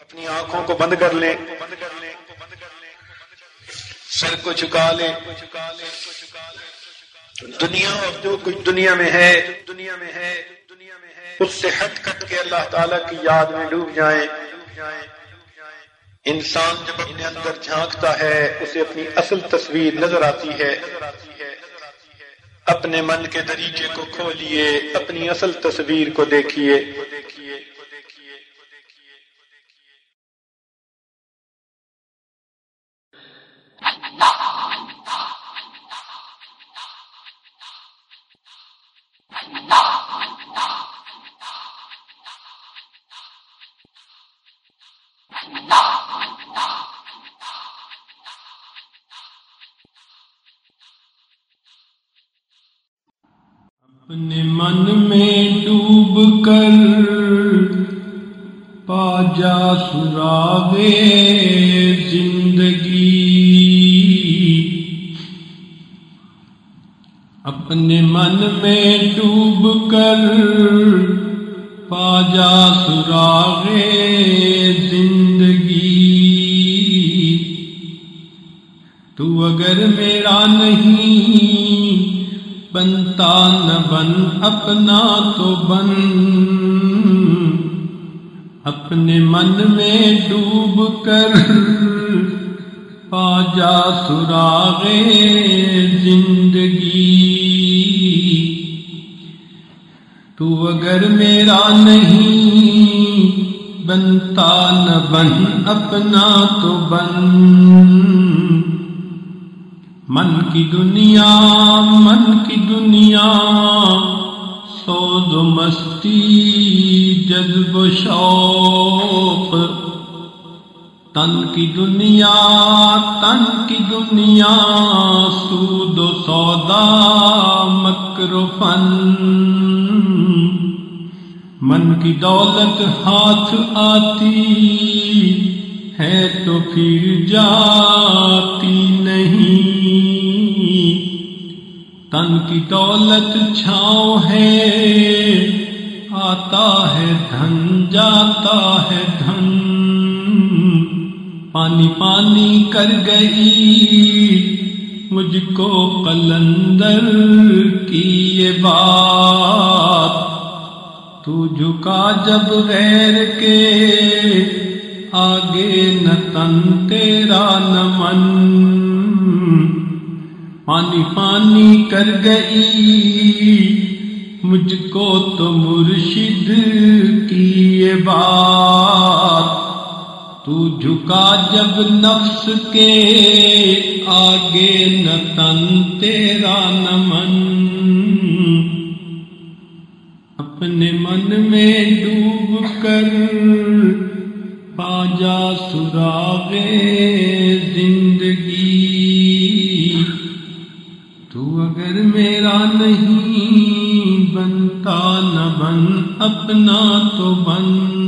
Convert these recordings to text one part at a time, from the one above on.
اپنی آنکھوں کو بند کر لیں، سر کو چکا لیں۔ دنیا اور جو کچھ دنیا میں ہے دنیا میں ہے دنیا میں ہے اس سے ہٹ کٹ کے اللہ تعالیٰ کی یاد میں ڈوب جائیں۔ انسان جب اپنے اندر جھانکتا ہے، اسے اپنی اصل تصویر نظر آتی ہے۔ اپنے من کے دریچے کو کھولیے اپنی اصل تصویر کو دیکھیے۔ جا زندگی۔ اپنے من میں ڈوب کر پا جا سراغے زندگی۔ تو اگر میرا نہیں بنتا نہ بن، اپنا تو بن۔ اپنے من میں ڈوب کر پا جا سراغ زندگی۔ تو اگر میرا نہیں بنتا نہ بن، اپنا تو بن۔ من کی دنیا، من کی دنیا۔ سود مستی، جذب شوق۔ تن کی دنیا، تن کی دنیا، سود و سودا، مکر فن۔ من کی دولت ہاتھ آتی، ہے تو پھر جاتی نہیں۔ تن کی دولت چھاؤں ہے۔ آتا ہے دھن، جاتا ہے دھن۔ پانی پانی کر گئی، مجھ کو قلندر کی یہ بات۔ تو جھکا جب غیر کے، آگے نہ تن تیرا نمن۔ پانی پانی کر گئی، مجھ کو تو مرشد کی یہ بات۔ تو جھکا جب نفس کے آگے نہ تن، تیرا نمن اپنے من میں ڈوب کر جا سراغ بن اپنا تو بن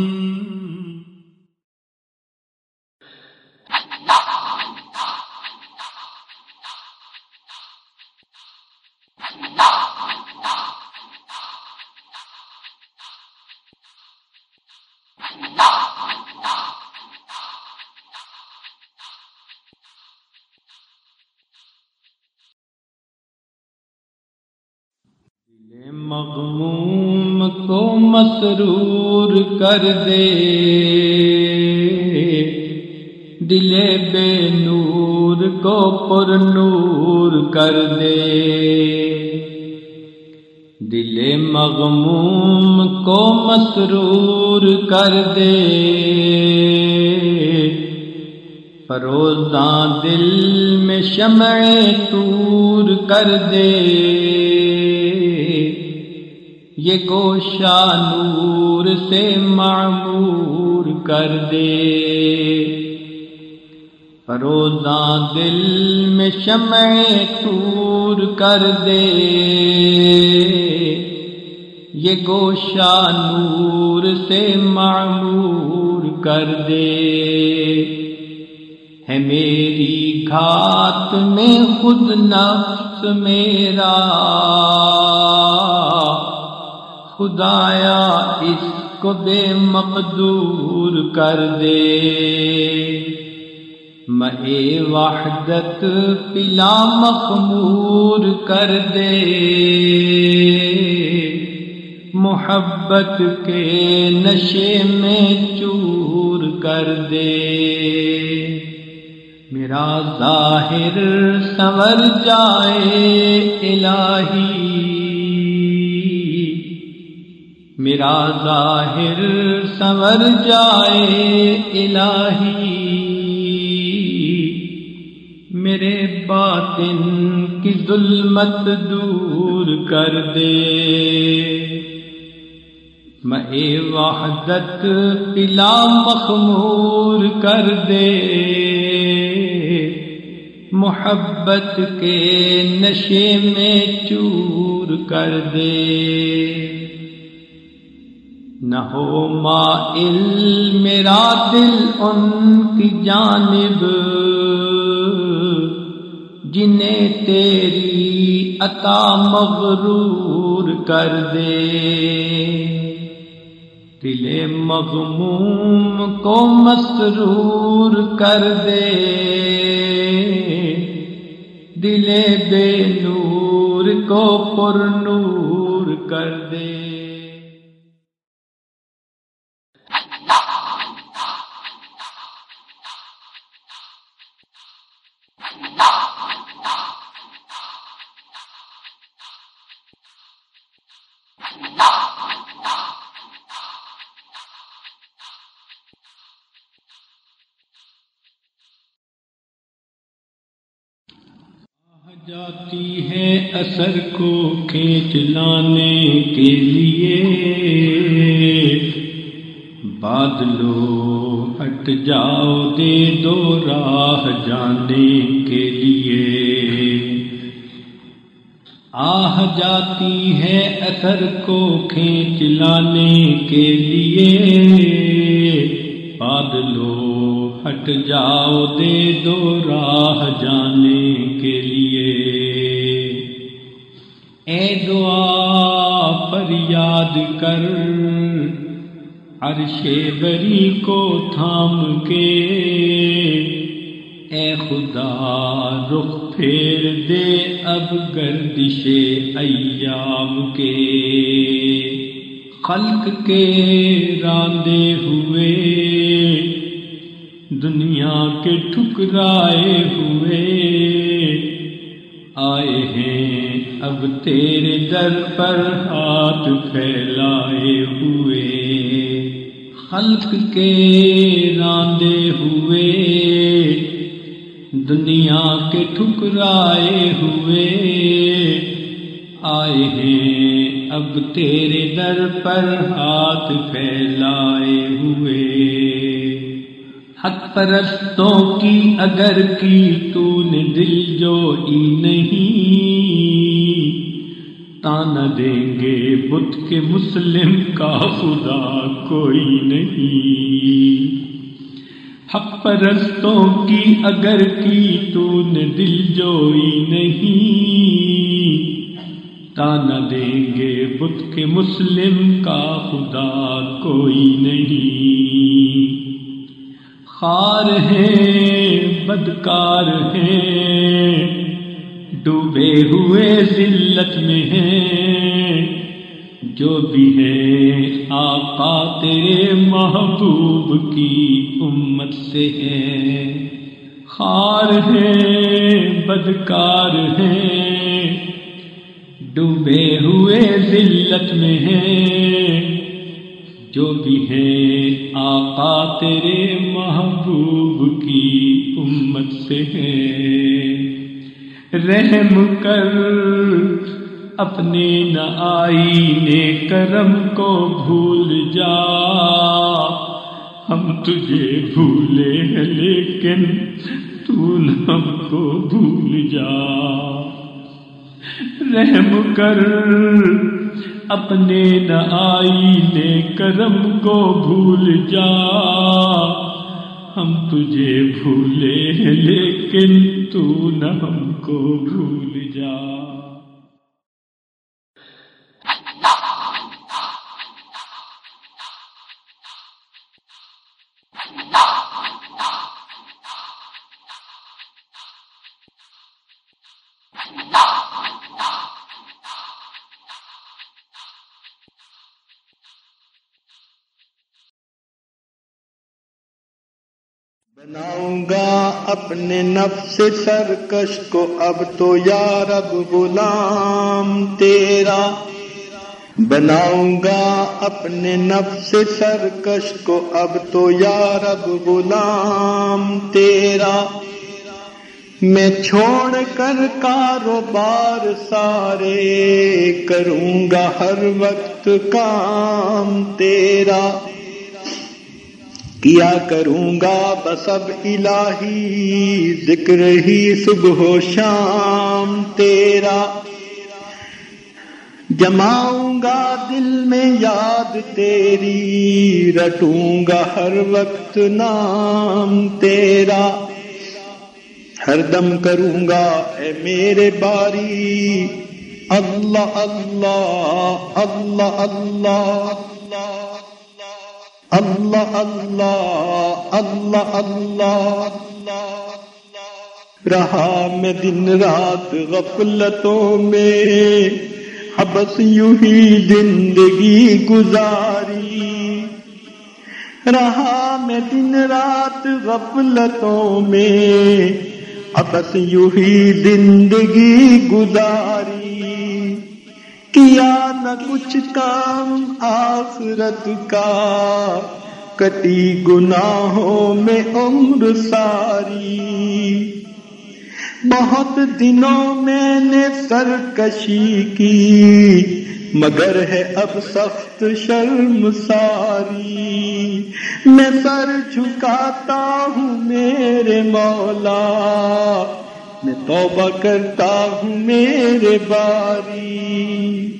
کر دے۔ دل بے نور کو پر نور کر دے۔ دل مغموم کو مسرور کر دے۔ فروزاں دل میں شمع تور کر دے۔ یہ گوشا نور سے معمور کر دے۔ روزاں دل میں شمع تور کر دے۔ یہ گوشا نور سے معمور کر دے۔ ہے میری گھات میں خود نفس میرا۔ خدایا اس کو بے مقدور کر دے۔ مے وحدت پلا مخمور کر دے۔ محبت کے نشے میں چور کر دے۔ میرا ظاہر سنور جائے الہی۔ میرا ظاہر سنور جائے الہی۔ میرے باطن کی ظلمت دور کر دے۔ میں وحدت پلا مخمور کر دے۔ محبت کے نشے میں چور کر دے۔ نہ ہو مائل، میرا دل ان کی جانب۔ جنہیں تیری عطا مغرور کر دے۔ دل مغموم کو مسرور کر دے۔ دل بے نور کو پر نور کر دے۔ جاتی ہے اثر کو کھینچ لانے کے لیے۔ بادلو ہٹ جاؤ، دے دو راہ جانے کے لیے۔ آہ جاتی ہے اثر کو کھینچ لانے کے لیے۔ بادلو ہٹ جاؤ دے دو راہ جانے کے لیے۔ اے دعا پر یاد کر، عرش بری کو تھام کے۔ اے خدا، رخ پھیر دے اب گردش ایام کے۔ خلق کے راندے ہوئے دنیا کے ٹھکرائے ہوئے۔ آئے ہیں اب تیرے در پر ہاتھ پھیلائے ہوئے۔ خلق کے راندے ہوئے۔ دنیا کے ٹھکرائے ہوئے۔ آئے ہیں اب تیرے در پر ہاتھ پھیلائے ہوئے۔ حق پرستوں کی اگر کی تو نے دل جو ای نہیں تانا دیں گے بت کے مسلم کا خدا کوئی نہیں۔ حق پرستوں کی اگر کی تو نے دل جوئی نہیں۔ تانا دیں گے بت کے مسلم کا خدا کوئی نہیں۔ خار ہیں، بدکار ہیں۔ ڈوبے ہوئے ذلت میں ہیں۔ جو بھی ہے آقا تیرے محبوب کی امت سے ہے خار ہیں، بدکار ہیں۔ ڈوبے ہوئے ذلت میں ہیں۔ جو بھی ہے آقا تیرے محبوب کی امت سے ہے رحم کر اپنے نہ آئینے کرم کو بھول جا۔ ہم تجھے بھولے ہیں لیکن تو ہم کو بھول جا۔ رحم کر اپنے نہ آئی نے کرم کو بھول جا۔ ہم تجھے بھولے لیکن تو نہ ہم کو بھول جا۔ اپنے نفس سرکش کو، اب تو یا رب غلام تیرا۔ بناؤں گا اپنے نفس سرکش کو، اب تو یا رب غلام تیرا۔ میں چھوڑ کر کاروبار سارے کروں گا، ہر وقت کام تیرا۔ کیا کروں گا بس اب الہی ذکر ہی صبح و شام تیرا جماؤں گا دل میں یاد تیری رٹوں گا ہر وقت نام تیرا ہر دم کروں گا اے میرے باری اللہ اللہ اللہ اللہ اللہ اللہ اللہ اللہ اللہ. اللہ رہا میں دن رات غفلتوں میں بس یوں ہی زندگی گزاری. رہا میں دن رات غفلتوں میں ابس یوں ہی زندگی گزاری. کیا نہ کچھ کام آخرت کا، کٹی گناہوں میں عمر ساری۔ بہت دنوں میں نے سرکشی کی، مگر ہے اب سخت شرم ساری۔ میں سر جھکاتا ہوں میرے مولا میں توبہ کرتا ہوں میرے باری۔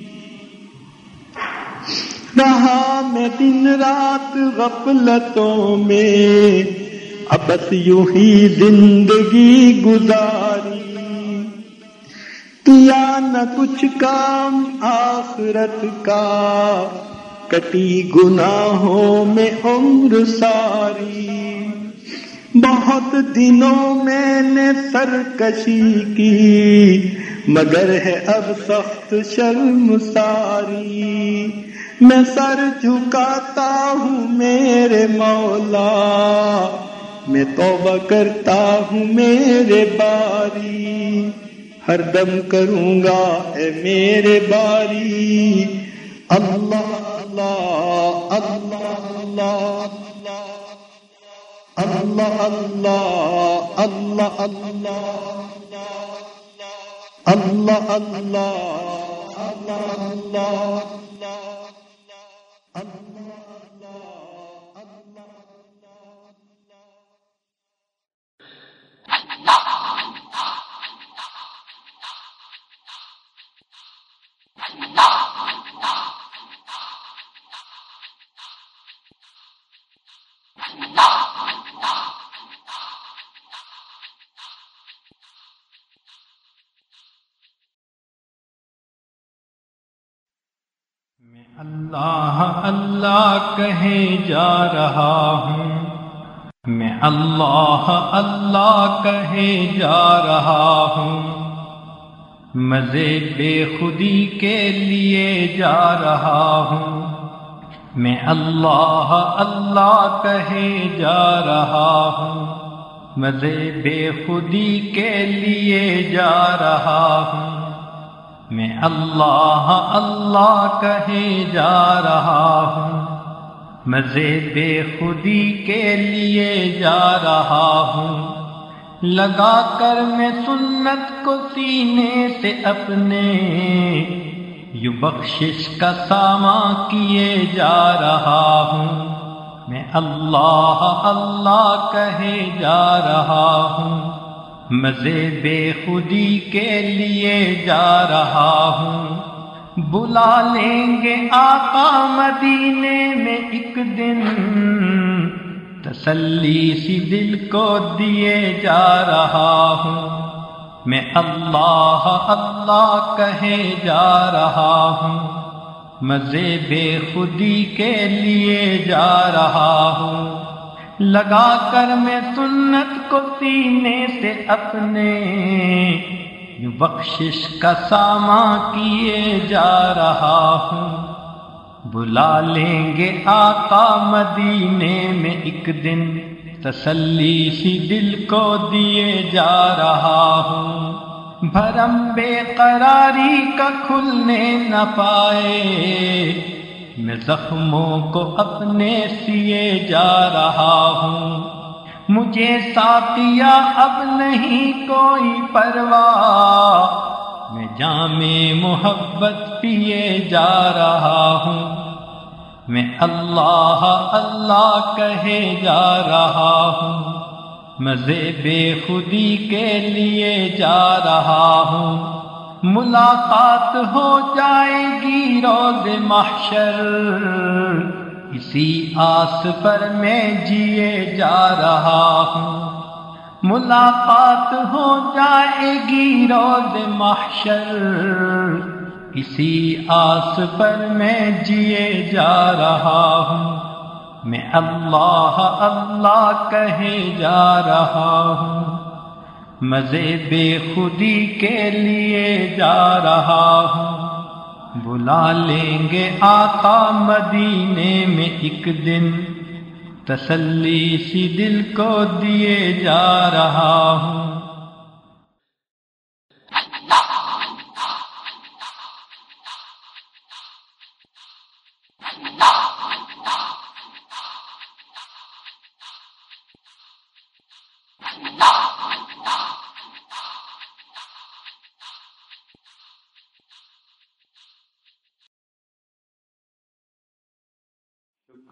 رہا میں دن رات غفلتوں میں، اب بس یوں ہی زندگی گزاری۔ کیا نہ کچھ کام آخرت کا، کٹی گناہوں میں عمر ساری۔ بہت دنوں میں نے سرکشی کی، مگر ہے اب سخت شرم ساری۔ میں سر جھکاتا ہوں میرے مولا، میں توبہ کرتا ہوں میرے باری۔ ہر دم کروں گا اے میرے باری۔ اللہ اللہ اللہ اللہ اللہ اللہ اللہ اللہ اللہ اللہ اللہ اللہ میں اللہ اللہ کہے جا رہا ہوں۔ میں اللہ اللہ کہے جا رہا ہوں۔ مزے بے خودی کے لیے جا رہا ہوں۔ میں اللہ اللہ کہے جا رہا ہوں۔ مزے بے خودی کے لیے جا رہا ہوں۔ میں اللہ اللہ کہے جا رہا ہوں۔ مزے بے خودی کے لیے جا رہا ہوں۔ لگا کر میں سنت کو سینے سے اپنے یو بخشش کا ساما کیے جا رہا ہوں۔ میں اللہ اللہ کہے جا رہا ہوں۔ مزے بے خودی کے لیے جا رہا ہوں۔ بلا لیں گے آقا مدینے میں ایک دن۔ تسلی سی دل کو دیے جا رہا ہوں۔ میں اللہ اللہ کہے جا رہا ہوں۔ مزے بے خودی کے لیے جا رہا ہوں۔ لگا کر میں سنت کو سینے سے اپنے بخشش کا ساما کیے جا رہا ہوں۔ بلا لیں گے آقا مدینے میں ایک دن۔ تسلی سی دل کو دیے جا رہا ہوں۔ بھرم بے قراری کا کھلنے نہ پائے۔ میں زخموں کو اپنے سیے جا رہا ہوں۔ مجھے ساتیا اب نہیں کوئی پرواہ۔ میں جام محبت پیے جا رہا ہوں۔ میں اللہ اللہ کہے جا رہا ہوں۔ مزے بے خودی کے لیے جا رہا ہوں۔ ملاقات ہو جائے گی روز محشر۔ اسی آس پر میں جیے جا رہا ہوں۔ ملاقات ہو جائے گی روز محشر۔ اسی آس پر میں جیے جا رہا ہوں۔ میں اللہ اللہ کہے جا رہا ہوں۔ مزے بے خودی کے لیے جا رہا ہوں۔ بلا لیں گے آقا مدینے میں ایک دن۔ تسلی سی دل کو دیے جا رہا ہوں۔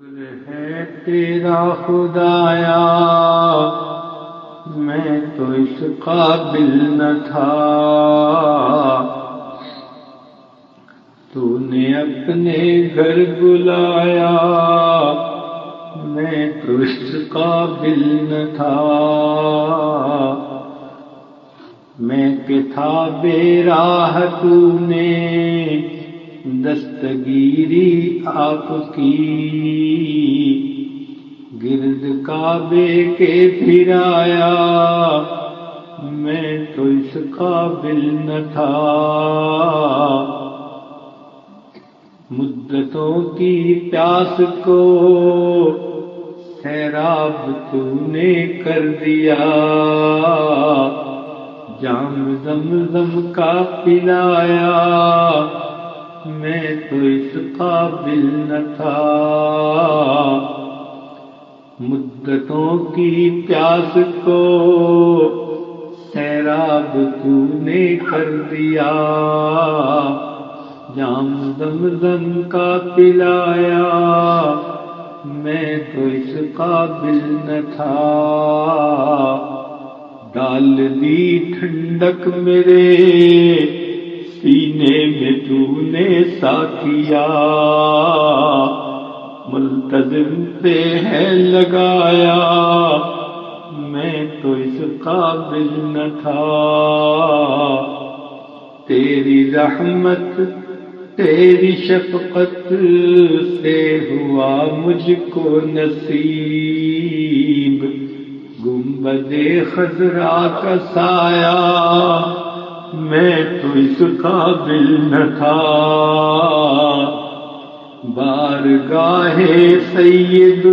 ہے تیرا خدایا، میں تو اس قابل نہ تھا۔ تو نے اپنے گھر بلایا، میں تو اس قابل نہ تھا۔ میں کہ تھا بے راہ تو نے دستگیری آپ کی۔ گرد کعبے کے پھر آیا میں تو اس قابل نہ تھا۔ مدتوں کی پیاس کو سیراب تو نے کر دیا۔ جام زم زم کا پلایا۔ میں تو اس قابل نہ تھا۔ مدتوں کی پیاس کو سیراب تو نے کر دیا؟ جام دم دم کا پلایا، میں تو اس قابل نہ تھا۔ ڈال دی ٹھنڈک میرے سینے میں تو نے ساتھیا ملتظم پہ ہے لگایا میں تو اس قابل نہ تھا تیری رحمت، تیری شفقت سے ہوا مجھ کو نصیب۔ گنبد خزرا کا سایہ میں تو اس قابل نہ تھا۔ بار گاہے سید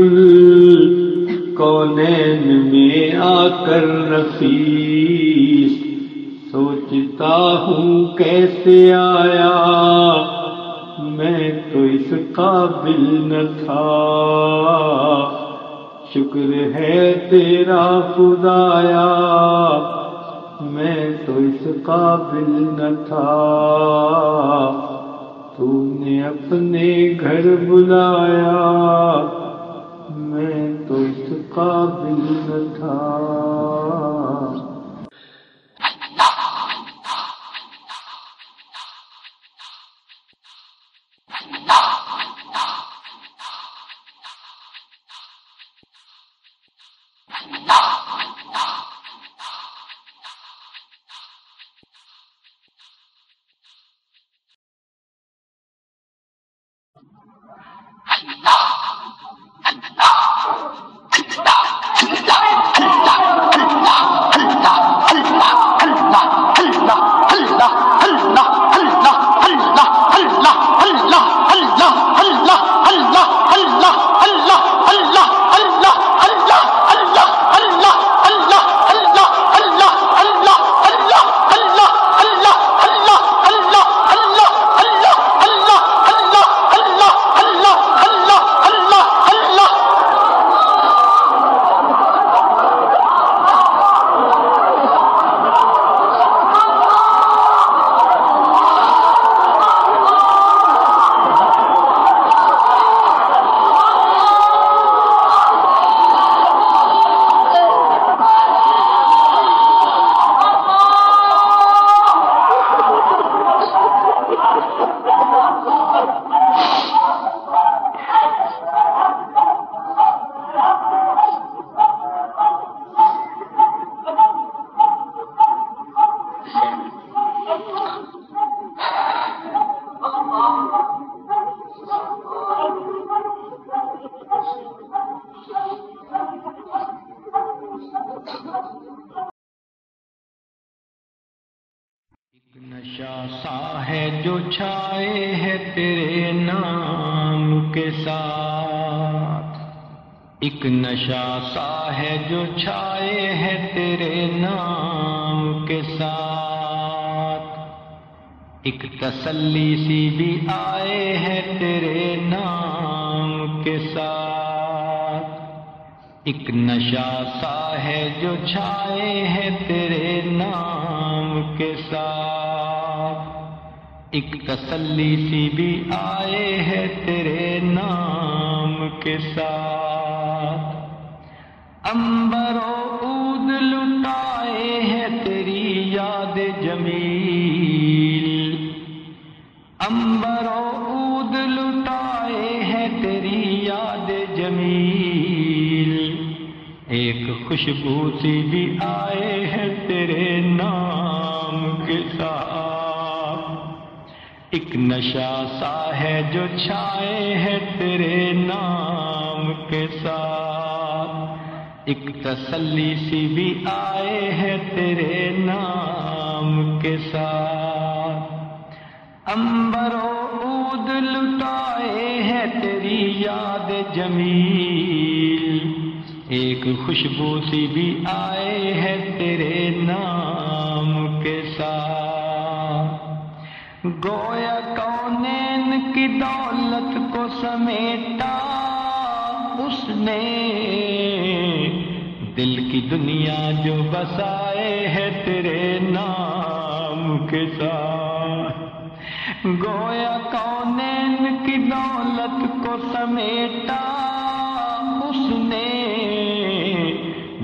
کونین میں آ کر نفیس سوچتا ہوں کیسے آیا؟ میں تو اس قابل نہ تھا۔ شکر ہے تیرا خدایا، میں تو اس قابل نہ تھا۔ تو نے اپنے گھر بلایا میں تو اس قابل نہ تھا امبر لٹائے ہے تیری یاد جمیل۔ ایک خوشبو سی بھی آئے ہے تیرے نام کے ساتھ۔ ایک نشا سا ہے جو چھائے ہے تیرے نام کے ساتھ۔ ایک تسلی سی بھی آئے ہے تیرے نام کے ساتھ۔ امبر و عود لٹائے ہے تیری یاد جمیل۔ ایک خوشبو سی بھی آئے ہے تیرے نام کے ساتھ۔ گویا کونین کی دولت کو سمیٹا؟ اس نے دل کی دنیا جو بسائے ہے تیرے نام کے ساتھ۔ گویا کونین کی دولت کو سمیٹا؟ اس نے۔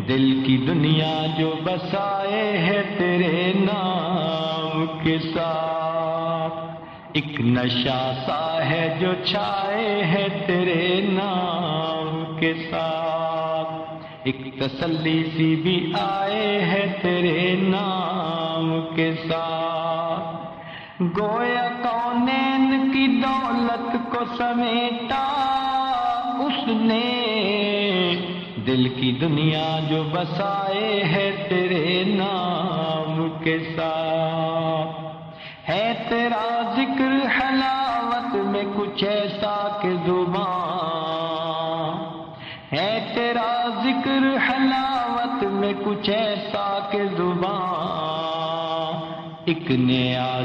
دل کی دنیا جو بسائے ہے تیرے نام کے ساتھ۔ ایک نشا سا ہے جو چھائے ہے تیرے نام کے ساتھ۔ ایک تسلی سی بھی آئے ہے تیرے نام کے ساتھ۔ گویا دولت کو سمیٹا، اس نے دل کی دنیا جو بسائے ہے تیرے نام کے ساتھ۔ ہے تیرا ذکر حلاوت میں کچھ ایسا کہ زبان۔ ہے تیرا ذکر حلاوت میں کچھ ایسا کہ زبان۔ ایک نیا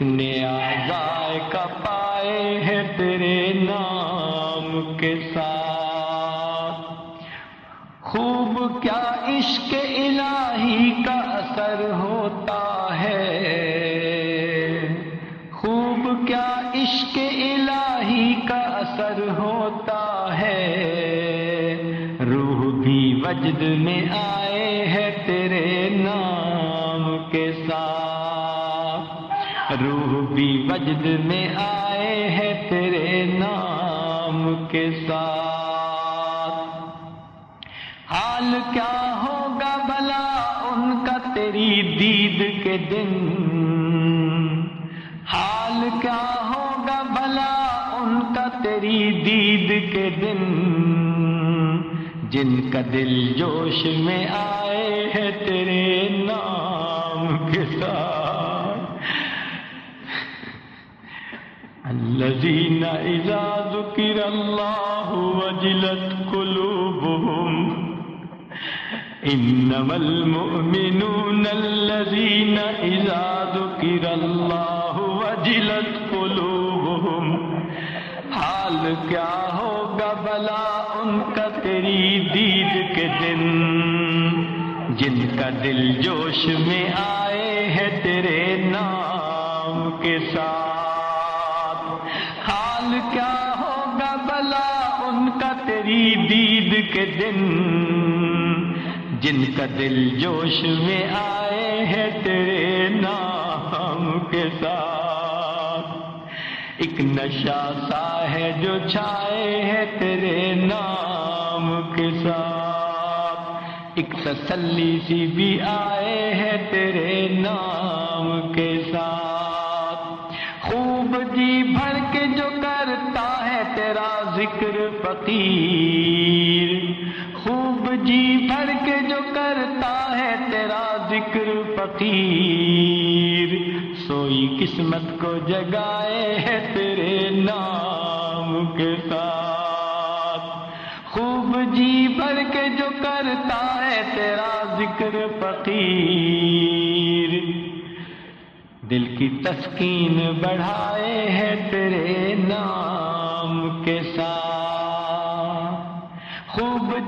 نیا ذائقہ پائے ہے تیرے نام کے ساتھ۔ خوب کیا عشق الہی کا اثر ہوتا ہے۔ خوب کیا عشق الہی کا اثر ہوتا ہے۔ روح بھی وجد میں آئے ہے تیرے نام بھی وجد میں آئے ہے تیرے نام کے ساتھ۔ حال کیا ہوگا بلا ان کا تیری دید کے دن۔ حال کیا ہوگا بلا ان کا تیری دید کے دن۔ جن کا دل جوش میں آئے ہے تیرے نام کے ساتھ۔ الذين إذا ذكر الله وجلت قلوبهم إنما المؤمنون الذين إذا ذكر الله وجلت قلوبهم حال کیا ہوگا بلا ان کا تیری دید کے دن جن کا دل جوش میں آئے ہے تیرے نام کے ساتھ کے دن جن کا دل جوش میں آئے ہے تیرے نام کے ساتھ۔ ایک نشا سا ہے جو چھائے ہے تیرے نام کے ساتھ۔ ایک تسلی سی بھی آئے ہے تیرے نام کے ساتھ۔ خوب جی بھر کے جو کرتا ہے تیرا ذکر فقیر۔ جی بھر کے جو کرتا ہے تیرا ذکر فقیر، سوئی قسمت کو جگائے ہے تیرے نام کے ساتھ۔ خوب جی بھر کے جو کرتا ہے تیرا ذکر فقیر۔ دل کی تسکین بڑھائے ہے تیرے نام کے ساتھ۔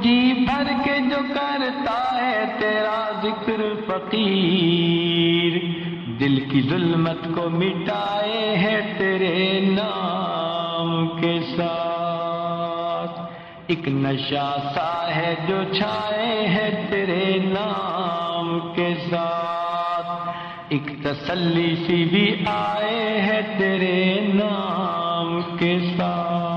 جی بھر کے جو کرتا ہے تیرا ذکر فقیر۔ دل کی ظلمت کو مٹائے ہے تیرے نام کے ساتھ۔ ایک نشا سا ہے جو چھائے ہے تیرے نام کے ساتھ۔ ایک تسلی سی بھی آئے ہے تیرے نام کے ساتھ۔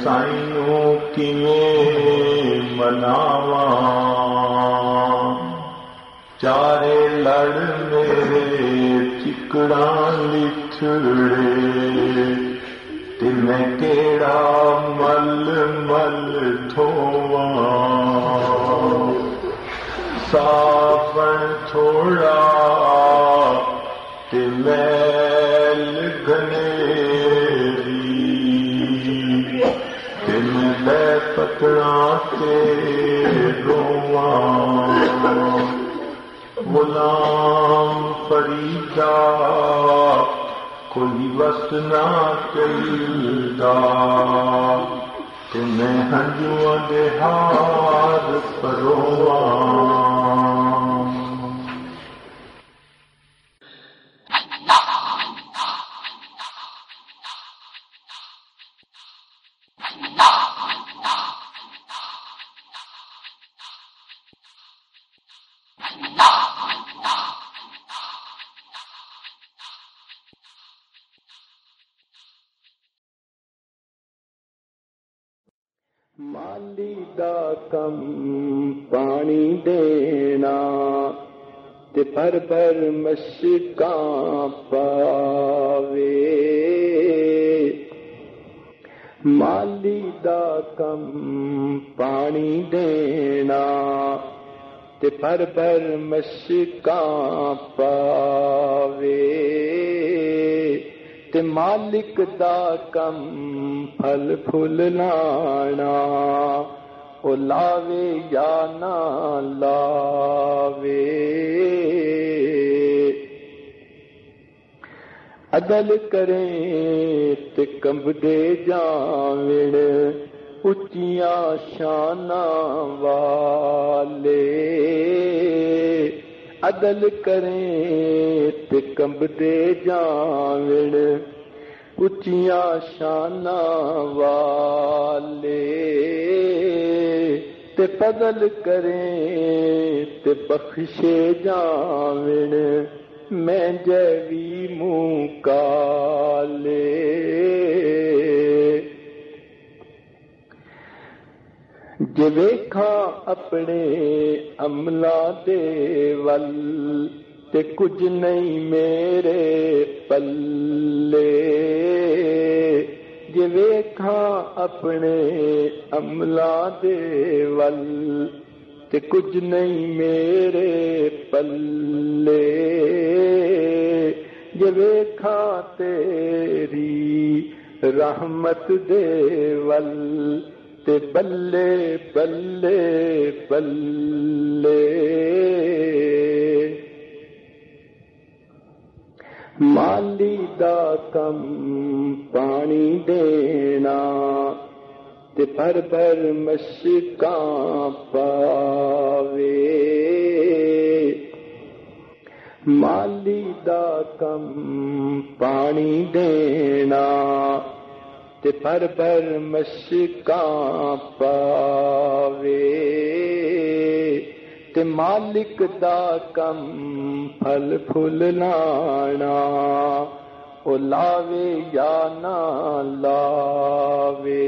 تے میں سائنوں کیویں مناواں۔ چارے لڑ میرے، چکڑاں لچھڑے۔ تے کیڑا مل مل دھواں صابن تھوڑا پتڑا کے تے غلام فریدا کوئی وسنا نہ چلدا تے میں ہنجواں پرواں کم پانی دینا تے پر پر مشکاں پاوے۔ مالی دا کم پانی دینا تے پر پر مشکاں پاوے۔ تے مالک دا کم پھل پھل لانا او لاوے یا نہ لاوے عدل کریں تے کمب دے جاوڑ اچیاں شان والے عدل کریں تے کمب دے جاوڑ اچیاں شان والے تے پدل کریں تے بخشے جاوڑ میں جوی منہ کالے جے ویکھاں اپنے عملہ دے ول تے کچھ نہیں میرے پلے۔ جے ویکھاں اپنے عملہ دے ول، تے کچھ نہیں میرے پلے۔ جے ویکھاں تیری رحمت دے ول، تے بلے بلے بلے مالی دا کم پانی دینا تے پر پر مشکاں پاوے مالی دا کم پانی دینا تے پر پر مشکاں پاوے تے مالک دا کم پھل پھل لانا او لاوے یا نہ لاوے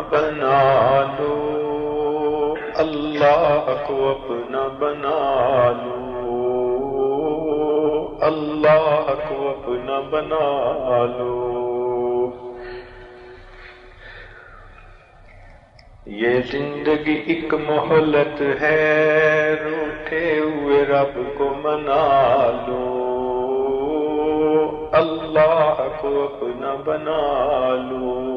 بنا لو اللہ کو اپنا بنا لو اللہ کو اپنا بنا لو یہ زندگی ایک مہلت ہے۔ روٹے ہوئے رب کو منا لو اللہ کو اپنا بنا لو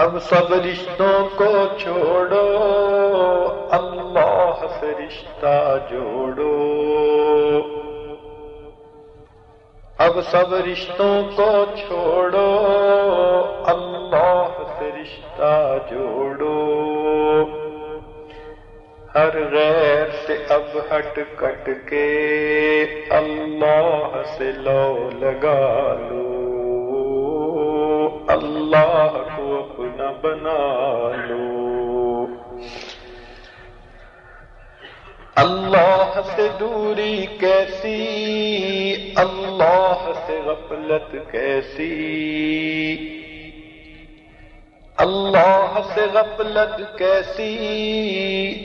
اب سب رشتوں کو چھوڑو، اللہ سے رشتہ جوڑو۔ اب سب رشتوں کو چھوڑو، اللہ سے رشتہ جوڑو۔ ہر غیر سے اب ہٹ کٹ کے اللہ سے لو لگا لو۔ اللہ بنا لو۔ اللہ سے دوری کیسی؟ اللہ سے غفلت کیسی؟ اللہ سے غفلت کیسی؟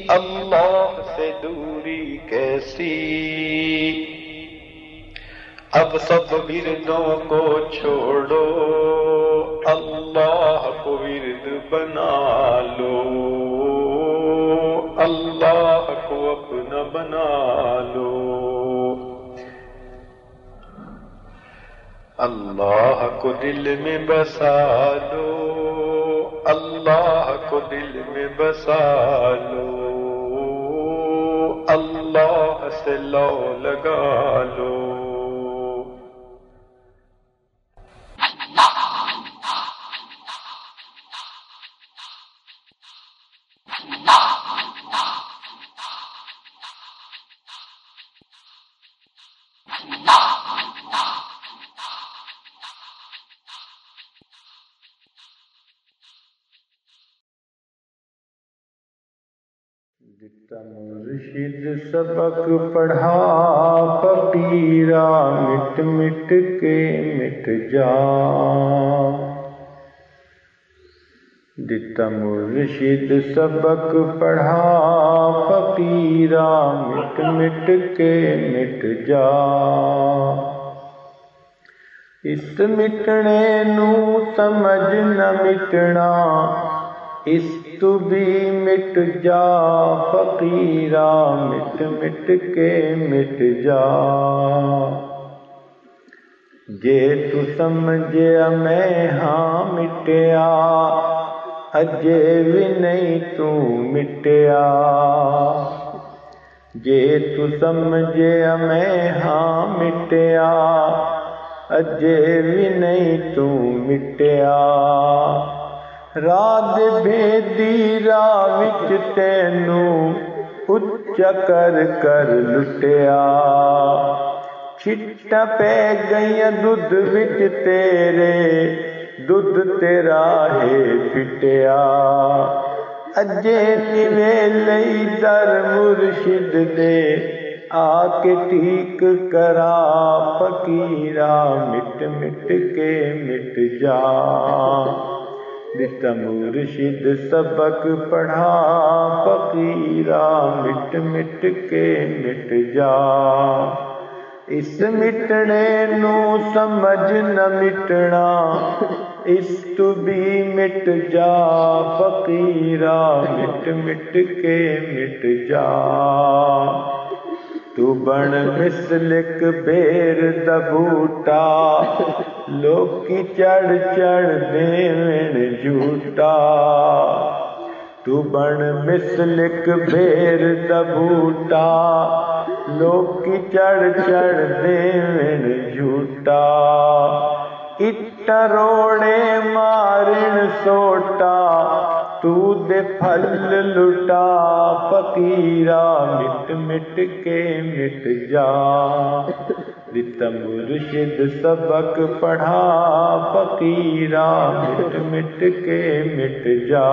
اللہ سے دوری کیسی؟ اب سب وردوں کو چھوڑو، اللہ کو ورد بنا لو۔ اللہ کو اپنا بنا لو۔ اللہ کو دل میں بسا لو۔ اللہ کو دل میں بسا لو۔ اللہ سے لو لگا لو۔ مرشد سبق پڑھا فقیرہ مٹ مٹ کے مٹ جا۔ دتا مرشد سبق پڑھا فقیرا مٹ مٹ کے مٹ جا اس مٹنے نو سمجھ نہ مٹنا اس تو بھی مٹ جا فقیرا مٹ مٹ کے مٹ جا جے تو سمجھیا میں ہاں مٹیا اجے بھی نہیں تو مٹیا جے تو سمجھیا میں ہاں مٹیا اجے بھی نہیں تو مٹیا رات بھیدی راہ وچ تینوں اچا کر کر لٹیا چھٹا پہ گئی دودھ وچ تیرے دودھ تیرا ہے پھٹیا۔ اجے نوے لئی در مرشد دے آ کے ٹھیک کرا، فقیرا مٹ مٹ کے مٹ جا۔ دتا مرشد سبق پڑھا، فقیرا مٹ مٹ کے مٹ جا۔ اس مٹنے نو سمجھ نہ مٹنا اس تو بھی مٹ جا فقیرا مٹ مٹ کے مٹ جا۔ تو بن مسلک بیر دا بوٹا لوکی چڑھ چڑھ دیون جھوٹا۔ تو بن مسلک بیر دا بوٹا لوکی چڑھ چڑھ دیون جھوٹا۔ روڑے مارن سوٹا تو دے پھل لٹا فقیرا مٹ مٹ کے مٹ جا دتا مرشد سبق پڑھا فقیرا مٹ مٹ کے مٹ جا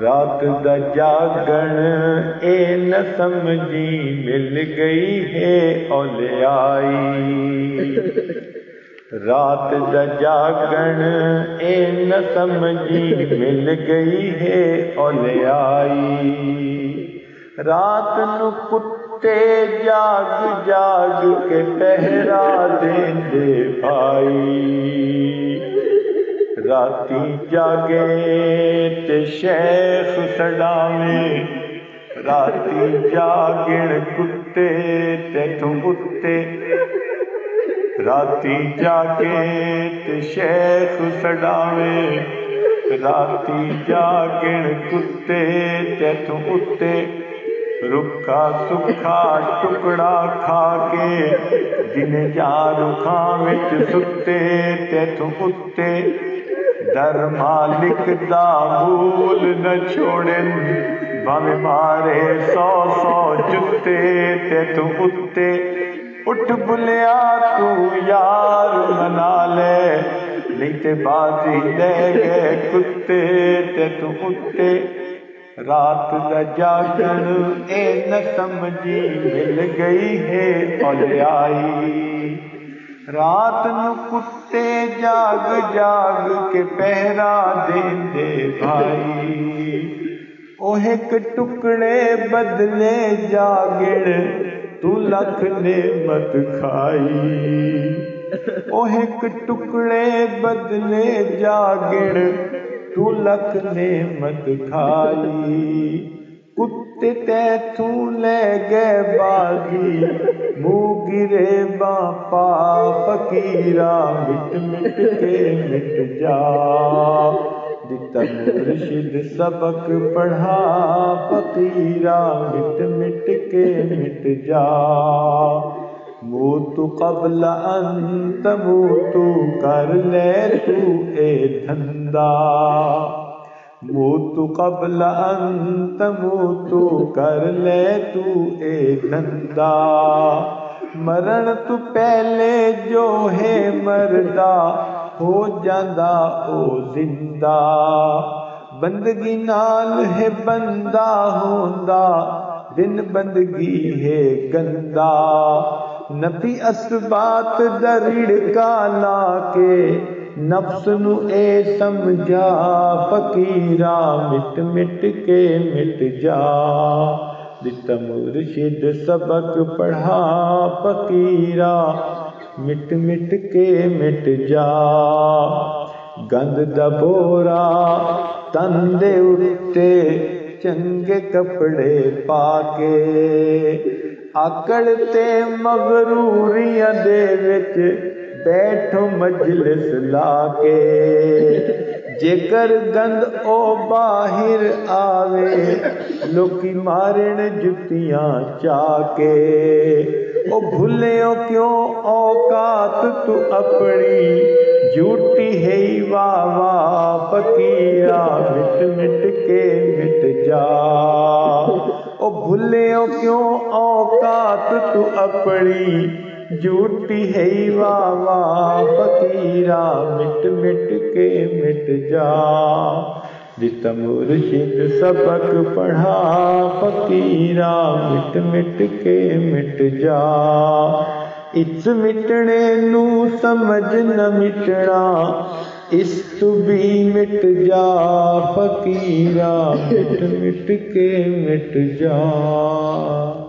رات دا جاگن اے نہ سمجھی مل گئی ہے اولیائی رات دا جاگن، اے نہ سمجھی مل گئی ہے اولیائی۔ رات نو کتے جاگ جاگ کے پہرا دیں دے بھائی۔ راتی جاگے تے شیخ سڑاویں راتی جاگن کتے تے تو کتے راتی جاگے تے شیخ سڑاوے راتی جاگن کتے تے تو اتے، رکھا سکھا ٹکڑا کھا کے جن جا رکھاں وچ ستے تے تو اتے۔ در مالک دا بھول نہ چھوڑن بھاوے مارے سو سو جتے تے تو اتے۔ اٹھ بلیا تو یار منا لے۔ نہیں تے بازی لے گئے، کتے تے تو کتے۔ رات دا جاگن، اے نہ سمجھی، مل گئی ہے اولیائی۔ رات نو کتے جاگ جاگ کے پہرا دیں دے بھائی۔ اوہ ایک ٹکڑے بدلے جاگڑ تو لکھ نعمت کھائی اوہ ایک ٹکڑے بدلے جاگڑ تو لکھ نعمت کھائی کتے تے تو لے گئے بازی مو گرے باپا فقیرا مٹ مٹ کے مٹ جا دتا مرشد سبق پڑھا فقیرا مٹ مٹ کے مٹ جا موت قبل ان تموت کر لے تو اے دھندا موت قبل ان تموت کر لے تو اے دھندا مرن تو پہلے جو ہے مردہ ہو جاندہ، او زندہ۔ بندگی نال ہے بندہ ہوندا، دن بندگی ہے گندا۔ نفی اسبات درڑ کا لا کے، نفس نو اے سمجھا، فقیرا مٹ مٹ کے مٹ جا۔ دتا مرشد سبق پڑھا، فقیرا مٹ مٹ کے مٹ جا گند دبورا تن دے اٹھتے چنگے کپڑے پا کے آکڑ تے مغروریاں دے وچ بیٹھو مجلس لا کے جیکر گند او باہر آوے لوکی مارن جتیاں چا کے او بھولیو کیوں اوقات تو اپنی جھوٹی ہے واہ واہ فقیرا مٹ مٹ کے مٹ جا۔ او بھولیو کیوں اوقات تو اپنی جھوٹی ہے واہ واہ فقیرا مٹ مٹ کے مٹ جا۔ جت مرشد سبق پڑھا فقیرا مٹ مٹ کے مٹ جا۔ اس مٹنے نو سمجھ نہ مٹنا، اس تو بھی مٹ جا۔ فقیرا مٹ مٹ کے مٹ جا۔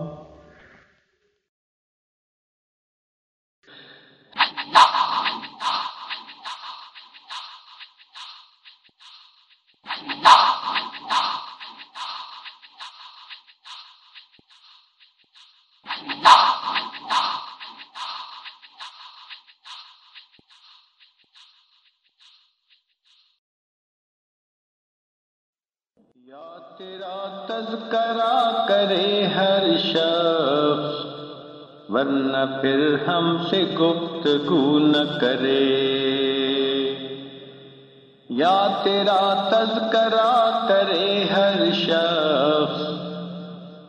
ورنہ پھر ہم سے گفتگو نہ کرے۔ یا تیرا تذکرہ کرے ہر شخص،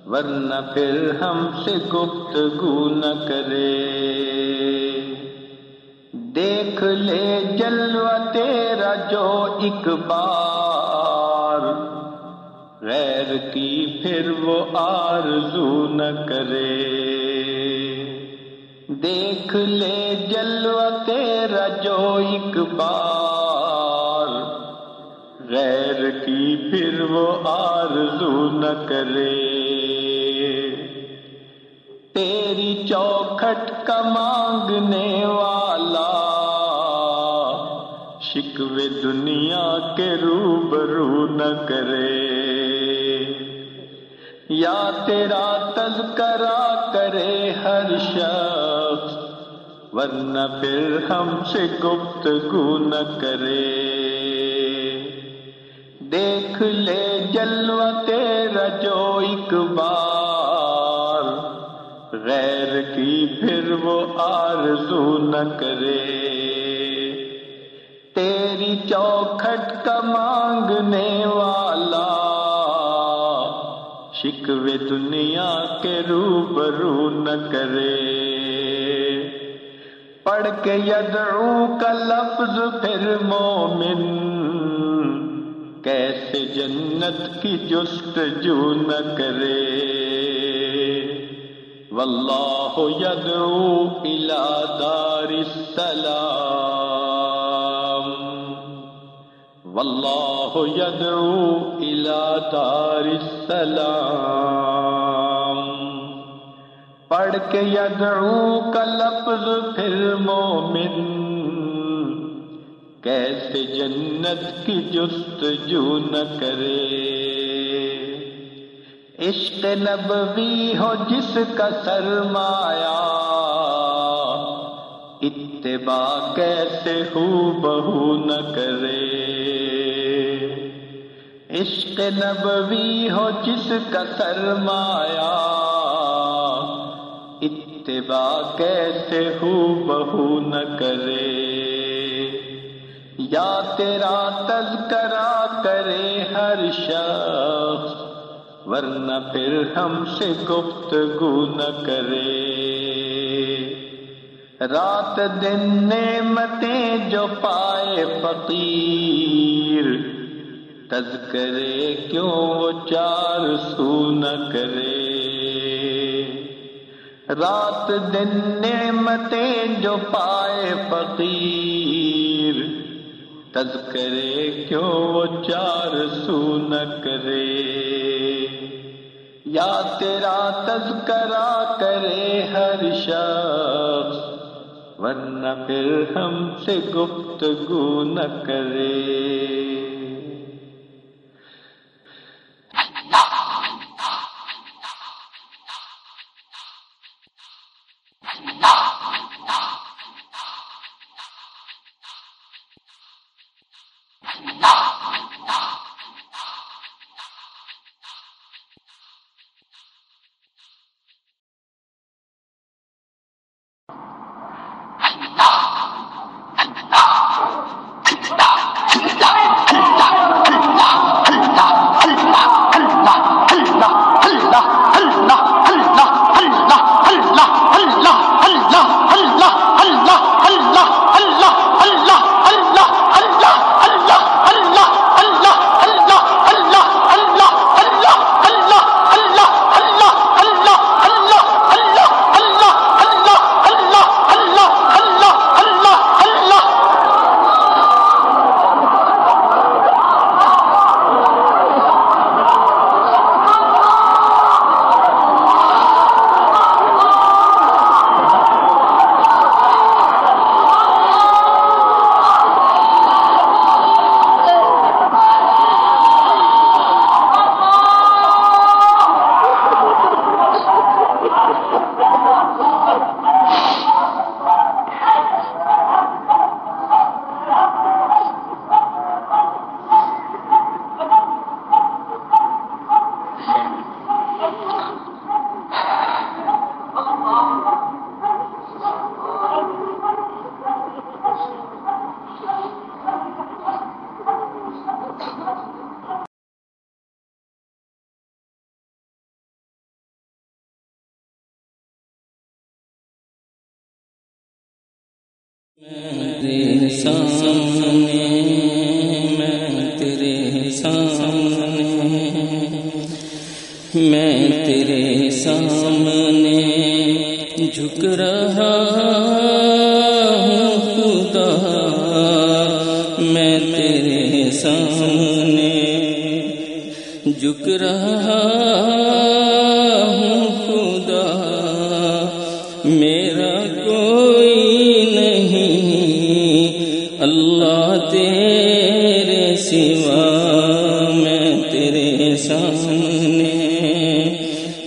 ورنہ پھر ہم سے گفتگو نہ کرے۔ دیکھ لے جلوہ تیرا جو ایک بار، غیر کی پھر وہ آرزو نہ کرے۔ دیکھ لے جلوہ تیرا جو ایک بار۔ غیر کی پھر وہ آرزو نہ کرے۔ تیری چوکھٹ کا مانگنے والا شکوے دنیا کے روبرو نہ کرے۔ یا تیرا تذکرہ کرے ہر شخص ورنہ پھر ہم سے گفتگو نہ کرے۔ دیکھ لے جلوہ تیرا جو ایک بار، غیر کی پھر وہ آرزو نہ کرے۔ تیری چوکھٹ کا مانگنے والا شکوے دنیا کے روبرو نہ کرے۔ پڑھ کے یدعو کا لفظ پھر مومن، کیسے جنت کی جستجو نہ کرے؟ واللہ یدعو الى دار السلام۔ واللہ یدعو الى دار السلام۔ پڑھ کے یدعو کا لفظ پھر مومن۔ کیسے جنت کی جستجو نہ کرے۔ عشق نبوی ہو جس کا سرمایہ۔ اتباع کیسے ہو بہو نہ کرے۔ عشق نبوی ہو جس کا سرمایہ۔ اتباع کیسے ہو بہو نہ کرے۔ یا تیرا تذکرہ کرے ہر شخص، ورنہ پھر ہم سے گفتگو نہ کرے۔ رات دن نعمتیں جو پائے فقیر، تذکرے کیوں وہ چار سو نہ کرے۔ رات دن نعمتیں جو پائے فقیر۔ تذکرے کیوں وہ چار سو نہ کرے؟ یا تیرا تذکرہ کرے ہر شخص، ورنہ پھر ہم سے گفتگو نہ کرے۔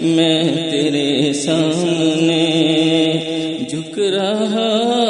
میں تیرے سامنے جھک رہا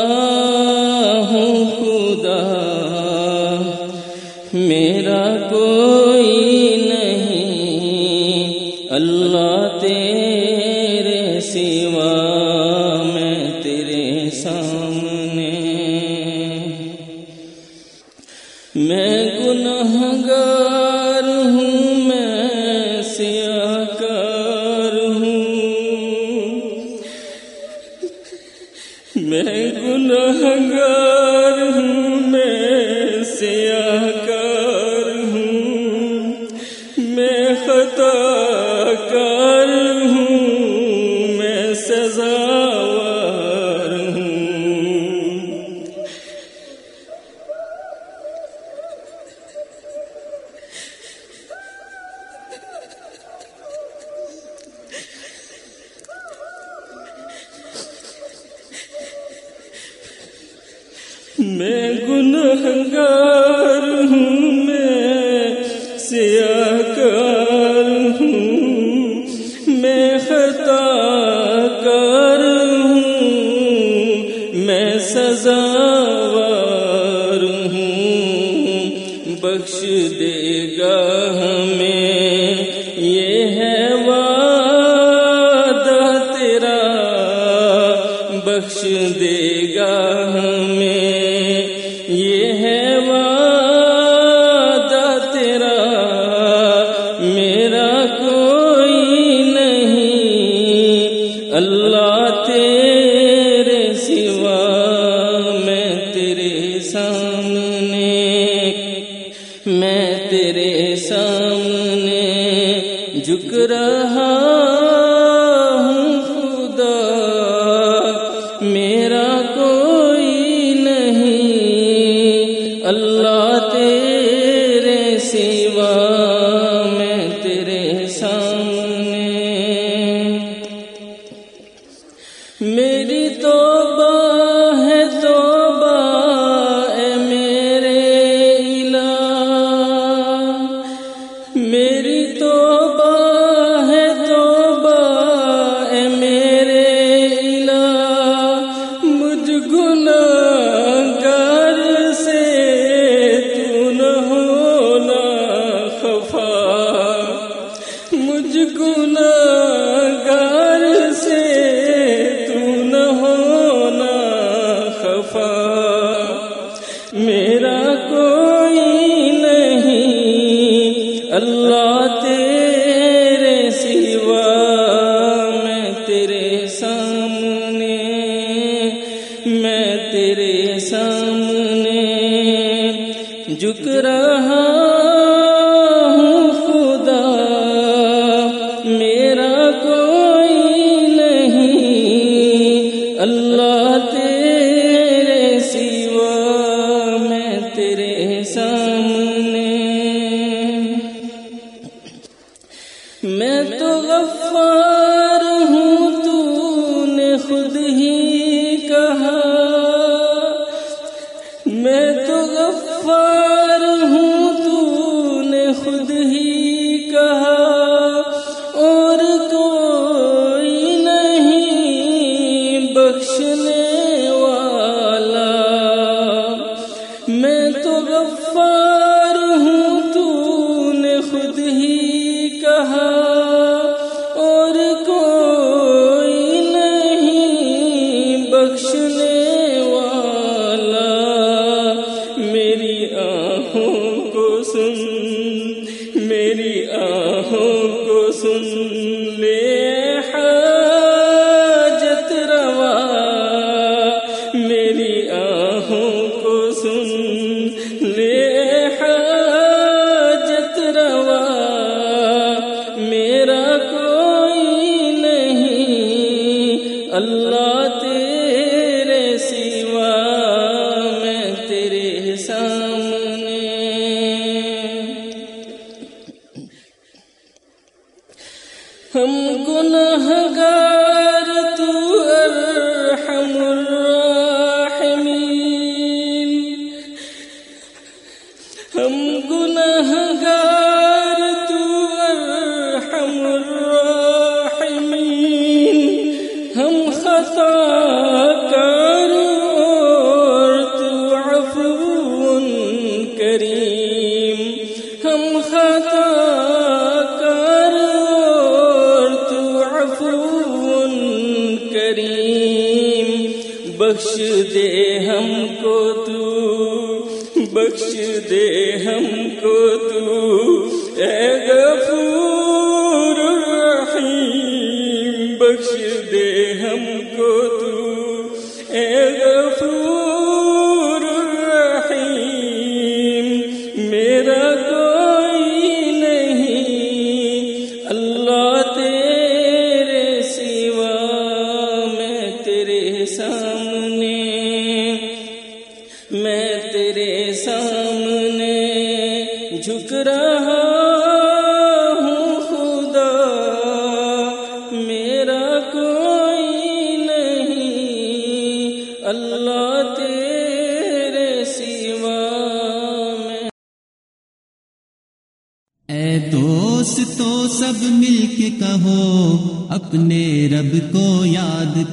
بخش دے ہم کو تو بخش دے ہم کو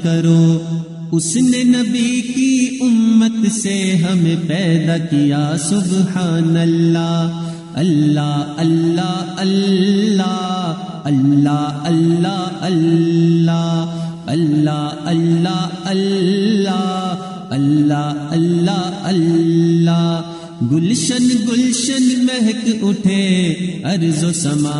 کرو۔ اس نے نبی کی امت سے ہمیں پیدا کیا سبحان اللہ۔ اللہ اللہ۔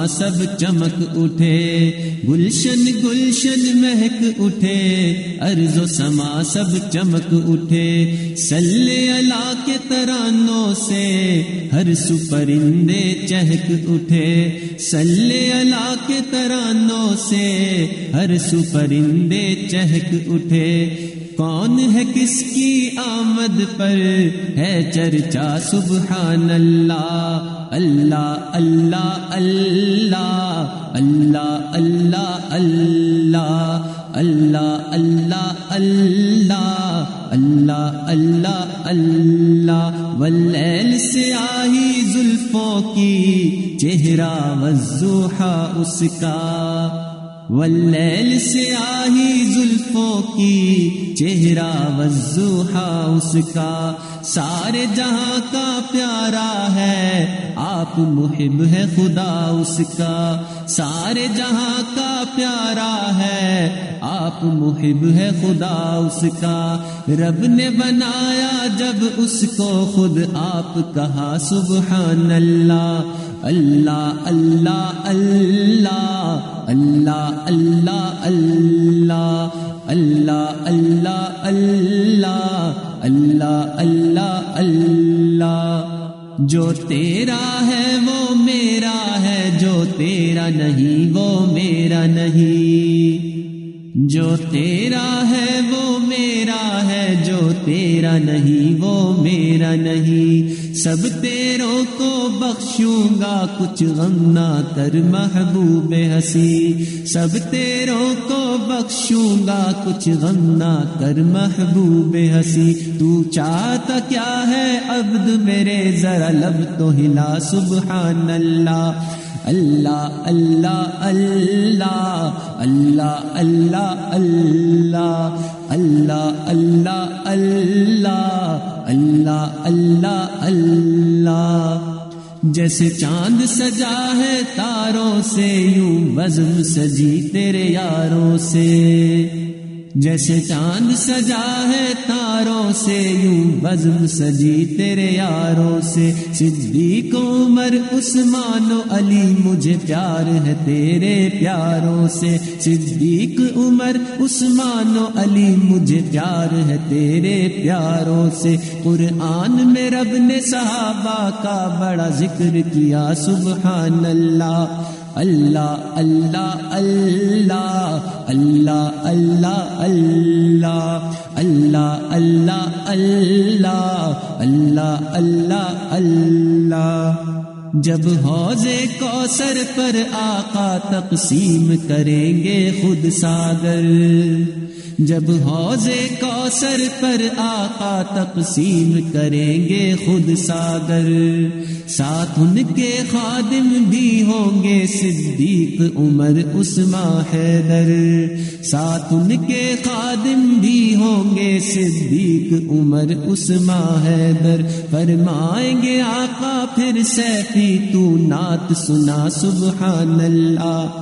سب چمک اٹھے، گلشن گلشن مہک اٹھے ارض و سما سب چمک اٹھے۔ سلے اللہ کے ترانوں سے ہر سو پرندے چہک اٹھے۔ سلے اللہ کے ترانوں سے ہر سو پرندے چہک اٹھے۔ کون ہے کس کی آمد پر ہے چرچا سبحان اللہ اللہ اللہ اللہ اللہ اللہ اللہ اللہ اللہ اللہ اللہ اللہ اللہ واللیل سے آہی زلفوں کی چہرہ وضوحا اس کا واللیل سے آہی زلفوں کی چہرہ وضوحا اس کا سارے جہاں کا پیارا ہے، آپ محب ہے خدا اس کا سارے جہاں کا پیارا ہے، آپ محب ہے خدا اس کا رب نے بنایا جب اس کو خود آپ کہا سبحان اللہ۔ اللہ اللہ اللہ اللہ اللہ اللہ اللہ اللہ اللہ اللہ اللہ اللہ جو تیرا ہے وہ میرا ہے جو تیرا نہیں وہ میرا نہیں جو تیرا ہے وہ میرا ہے جو تیرا نہیں وہ میرا نہیں سب تیروں کو بخشوں گا، کچھ غم نہ کر محبوب ہنسی۔ سب تیروں کو بخشوں گا، کچھ غم نہ کر محبوب ہنسی۔ تو چاہتا کیا ہے عبد میرے؟ ذرا لب تو ہلا، سبحان اللہ۔ اللہ اللہ اللہ اللہ اللہ اللہ اللہ اللہ اللہ اللہ اللہ اللہ جیسے چاند سجا ہے تاروں سے یوں بزم سجی تیرے یاروں سے جیسے چاند سجا ہے تاروں سے، یوں بزم سجی تیرے یاروں سے۔ صدیق عمر، عثمان و علی، مجھے پیار ہے تیرے پیاروں سے۔ صدیق عمر، عثمان و علی، مجھے پیار ہے تیرے پیاروں سے۔ قرآن میں رب نے صحابہ کا بڑا ذکر کیا، سبحان اللہ۔ اللہ اللہ اللہ اللہ اللہ اللہ اللہ اللہ اللہ اللہ اللہ اللہ جب حوض کوثر پر آقا تقسیم کریں گے خود ساگر جب حوض کوثر پر آقا تقسیم کریں گے خود ساگر، ساتھ ان کے خادم بھی ہوں گے صدیق عمر عثما حیدر۔ ساتھ ان کے خادم بھی ہوں گے صدیق عمر عثما حیدر۔ فرمائیں گے آقا، پھر سیفی تو نعت سنا، سبحان اللہ۔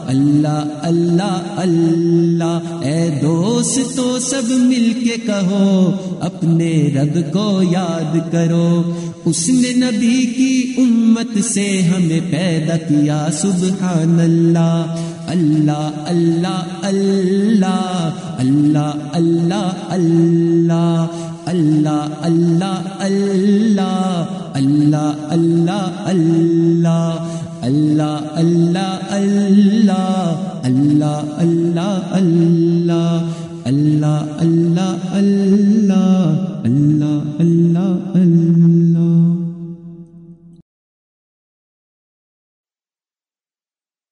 اللہ اللہ اللہ. اے دوست تو سب مل کے کہو، اپنے رب کو یاد کرو. اس نے نبی کی امت سے ہمیں پیدا کیا، سبحان اللہ. اللہ اللہ اللہ. اللہ اللہ اللہ. اللہ اللہ اللہ. اللہ اللہ اللہ. اللہ اللہ اللہ اللہ اللہ اللہ اللہ اللہ اللہ اللہ اللہ اللہ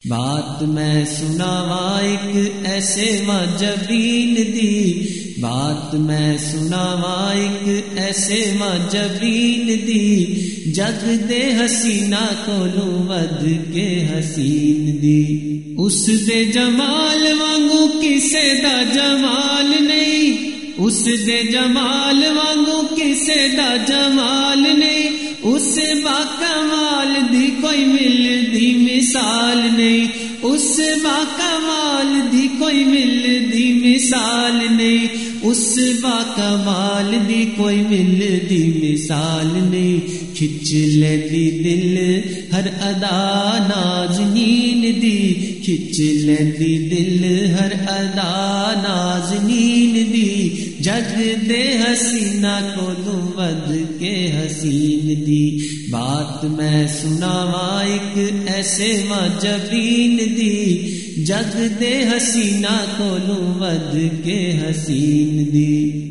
بات میں سنا ایک ایسے مجبین دی بات میں سنا ایک ایسے مجبین دی، جگ دے حسینہ کولو ود کے حسین دی۔ اس دے جمال وانگو کسے دا جمال نہیں۔ اس دے جمال وانگو کسے دا جمال نہیں۔ اس با کمال دی کوئی مل دی مثال نہیں۔ اس با کمال دی کوئی مل دی مثال نہیں۔ اس با کمال دی کوئی مل دی مثال نہیں۔ کھچ لیندی دل، ہر ادا نازنین دی۔ کھچ لیندی دل، ہر ادا نازنین دی۔ جگ دے حسینہ کو ود کے حسین دی۔ بات میں سنا ایک ایسے مجبین دی۔ جگ دے حسینہ کو ود کے حسین دی۔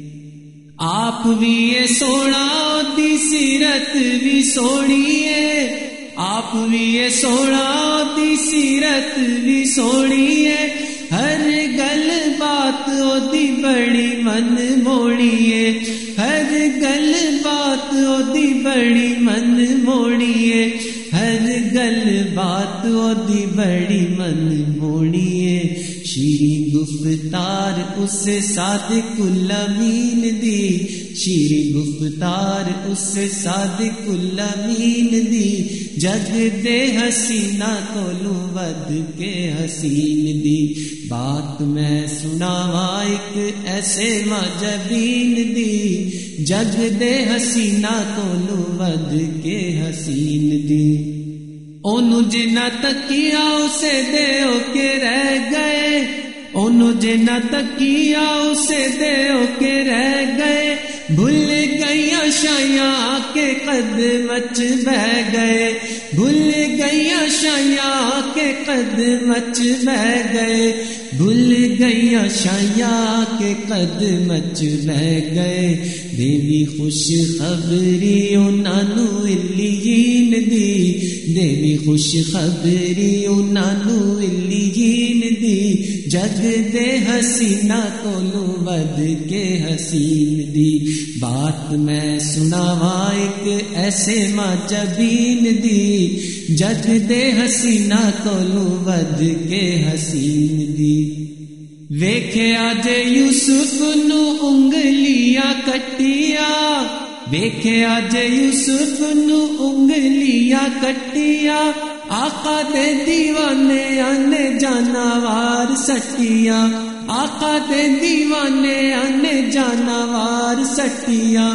آپ بھی یہ سونا دی، سیرت بھی سوڑی ہے۔ آپ بھی یہ سونا دی، سیرت بھی سوڑی ہے۔ ہر گل بات دی بڑی من موڑی ہے۔ ہر گل بات دی بڑی من دی بڑی من موڑی ہے گفتار اس صادق الامین دی۔ شیری گفتار اس صادق الامین دی۔ جگ دے حسینہ کو لو ود کے حسین دی۔ بات میں سنا ایک ایسے مجبین دی۔ جگ دے حسینہ کو لو ود کے حسین دی۔ جنا تکیا اسے دے کے رہ گئے۔ جنا تکیا اسے دے کے رہ گئے۔ بھول گئی شایا کے قد مچ بہ گئے۔ بھول گیا شایا کے قد مچ بہ گئے۔ بھول گیا شایا کے قد مچ بہ گئے۔ دیوی خوش خبری نانو الین دی۔ دیوی خوش خبری نانو الین دی۔ جگ دے حسینہ کو لو ود کے حسین دی۔ بات میں سنا ایک ایسے ماں جبین دی۔ جگ دے حسینہ کو لو ود کے حسین دی۔ ویکھے آج یوسف نو انگلیاں کٹیا ویکھے آج یوسف نو انگلیاں کٹیا آقا دے دیوانے آنے جانوار سٹیا آقا دے دیوانے آنے جانوار سٹیا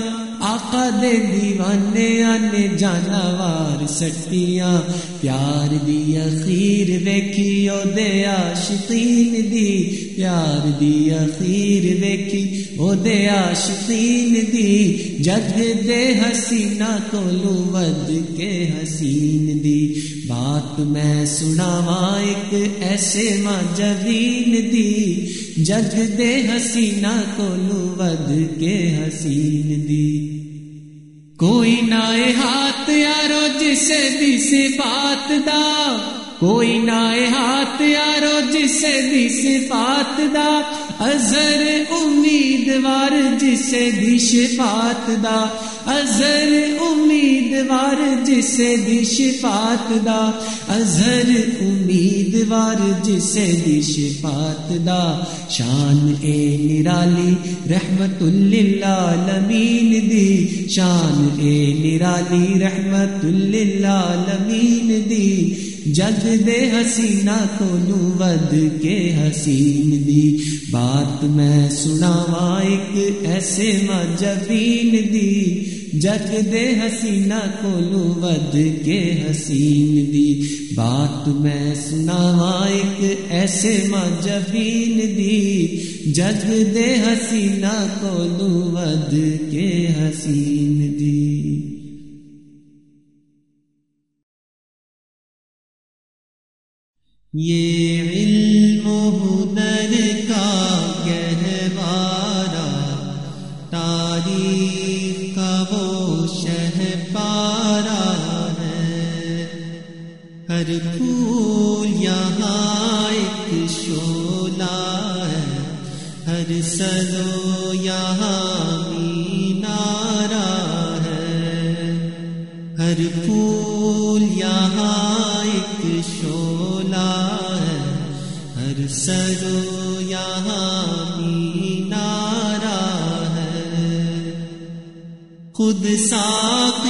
آقا دے دیوانے آنے جانوار سٹیا پیار دی اخیر ویکھی او دے عاشقین دی۔ پیار دی اخیر ویکھی او دے عاشقین دی۔ جگ دے حسینہ کو لو ود کے حسین دی۔ بات میں سنا ایک ایسے ماں جبین دی۔ جگ دے حسینہ کو لو ود کے حسین دی۔ کوئی نہ ہاتھ یارو جسے دس بات دا۔ کوئی نائے ہاتھ یارو جسے دس بات دا ازر امیدوار جسے دش بات دا۔ ازر امیدوار جسے دش بات دا۔ ازر امیدوار جسے دش بات دا۔ شان اے نرالی رحمت للعالمین دی۔ شان اے نرالی رحمت للعالمین دی۔ جگ دے حسینہ کو نو ود کے حسین دی۔ بات میں سنا ایک ایسے مجبین دی۔ جگ دے حسینہ کو نو ود کے حسین دی۔ بات میں سنا ایک ایسے مجبین دی۔ جگ دے حسینہ کو نو ود کے حسین دی۔ یہ ساک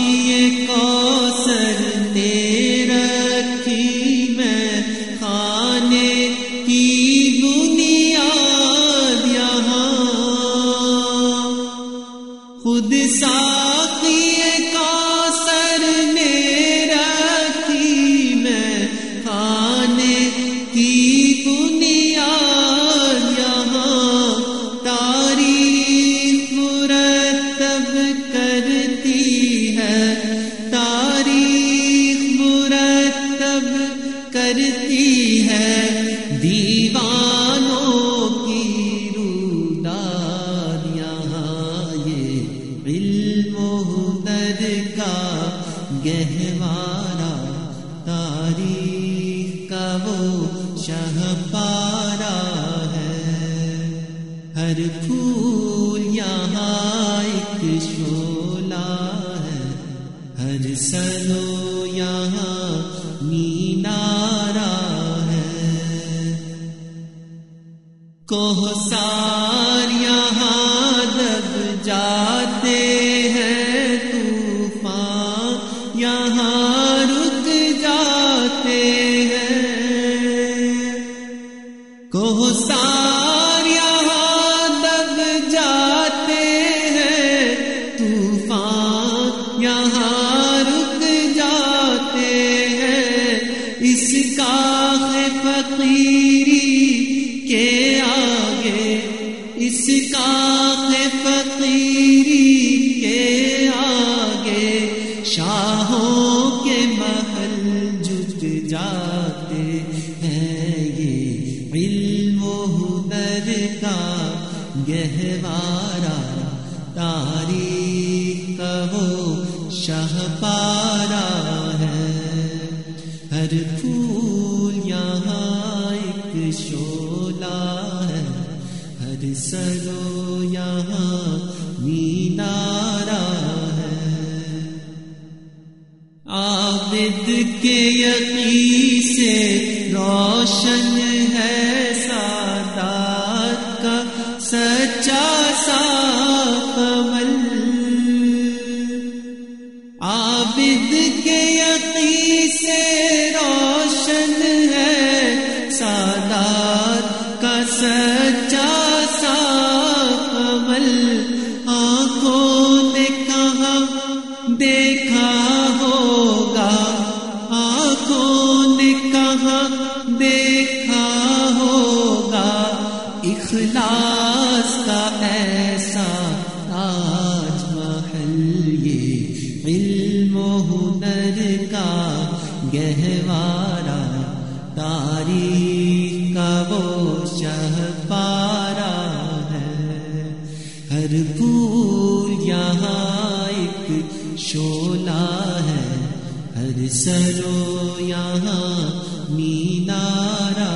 سرو یہاں مینارا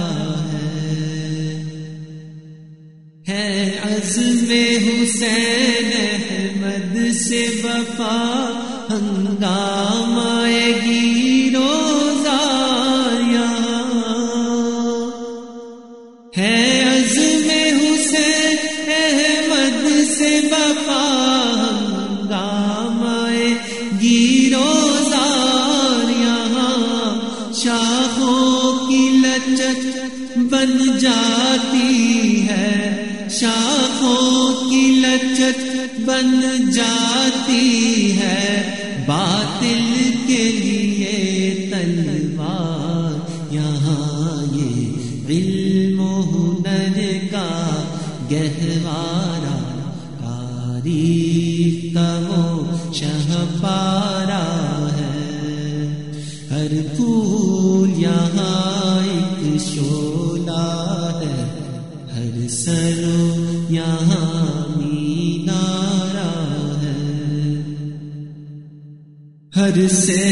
ہے۔ ہے عزم حسین احمد سے وفا ہنگام سے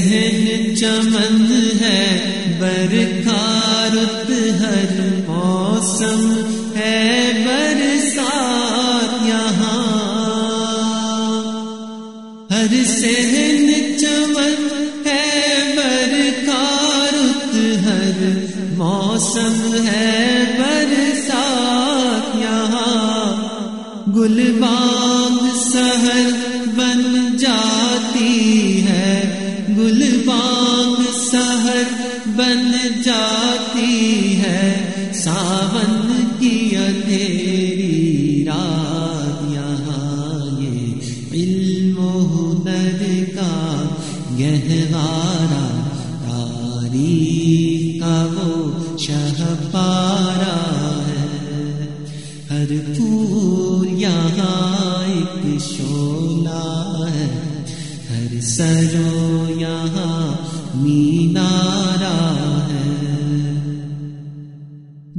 مینارا ہے۔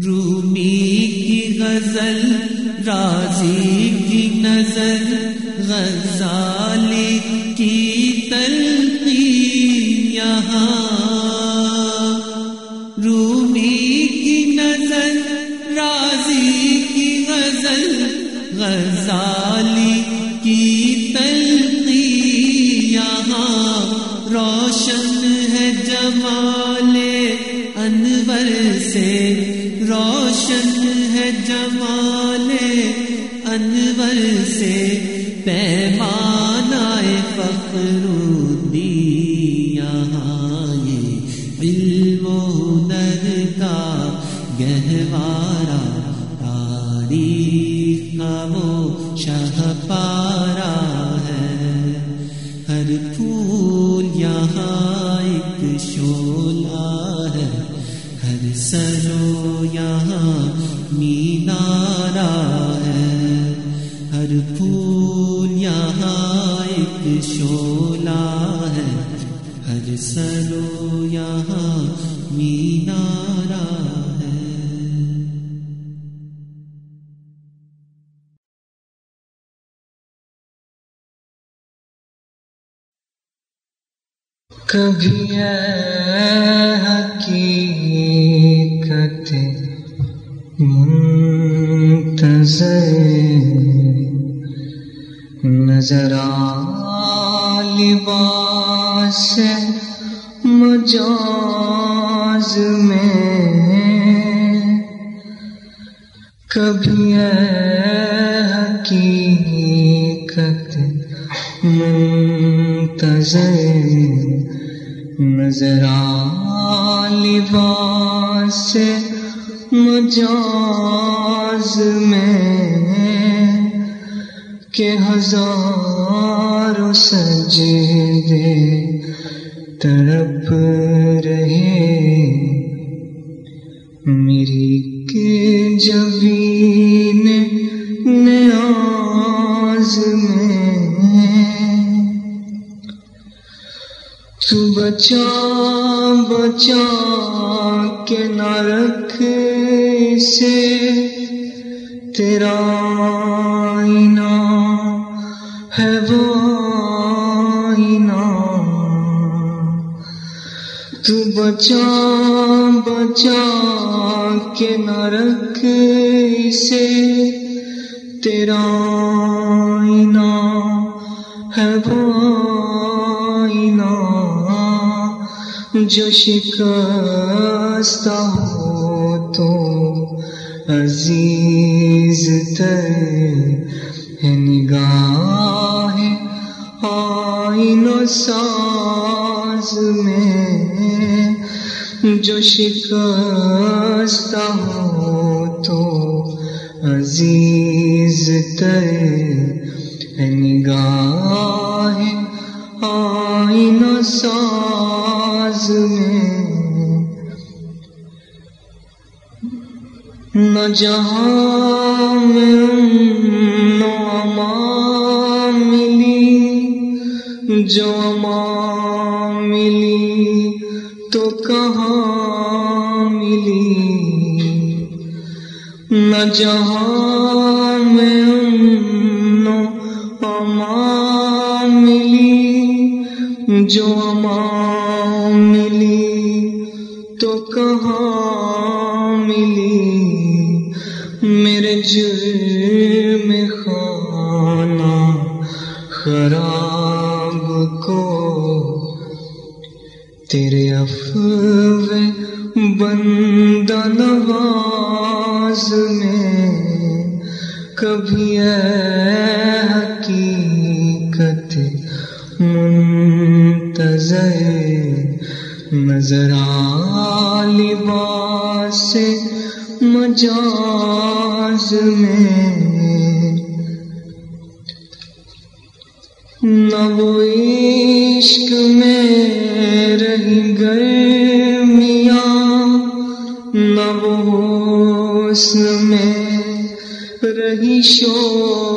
رومی کی غزل راضی کبھی کہ ہزاروں سجدے تڑپ رہے۔ میری کے جبین نیاز میں تو بچا بچا کے نہ رکھ اسے تیرا بچا بچا کے نہ رکھ اسے۔ تیرا آئینہ ہے وہ آئینہ۔ جو شکستہ ہو تو عزیز تر نگاہ آئین ساز جو شکستہ ہو تو عزیز تر نگاہ آئین ساز میں نہ جہاں میں نو ملی، جو ماں ملی نہ جہاں میں نو ملی، جو ماں ملی تو کہاں ملی؟ میرے جرم خانہ خراب کو تیرے افو بندہ نواز میں کبھی اے حقیقت منتظر نظر لباس مجاز میں نہ وہ عشق میں حسن میں رہی شوخیاں۔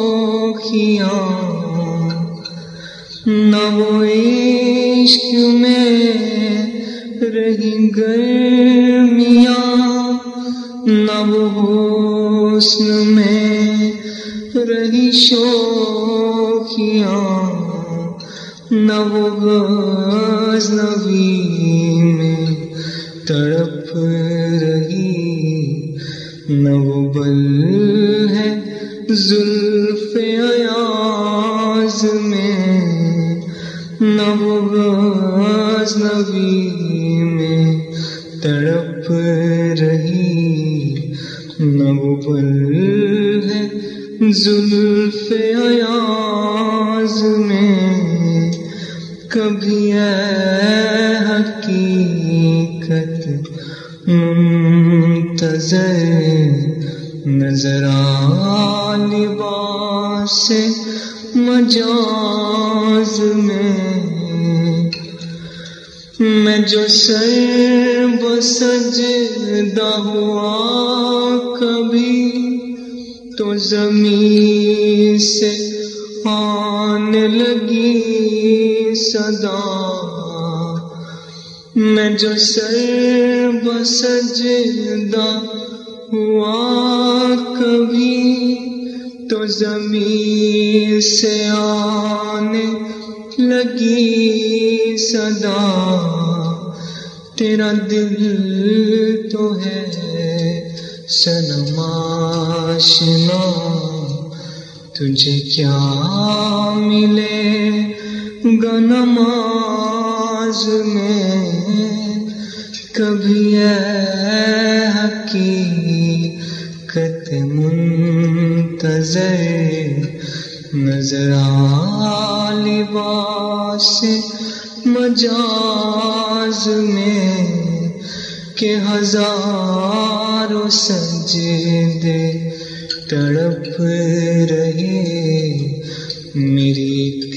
نہ وہ عشق میں رہی گرمیاں، نہ وہ حسن میں رہی شوخیاں۔ نہ وہ غزنوی میں تڑپ نہ وہ بل ہے۔ زلف ایاز میں نہ وہ غزنوی میں تڑپ رہی نہ وہ بل زلف لباس مجاز میں میں جو سر بسجدہ ہوا کبھی تو زمین سے آنے لگی صدا میں جو سر بسجدہ ہوا تو زمین سے آنے لگی صدا۔ تیرا دل تو ہے سنماشنا تجھے کیا ملے گا نماز میں؟ کبھی اے حقیقت منتظر نظر لباس مجاز میں کہ ہزاروں سجدے تڑپ رہے میری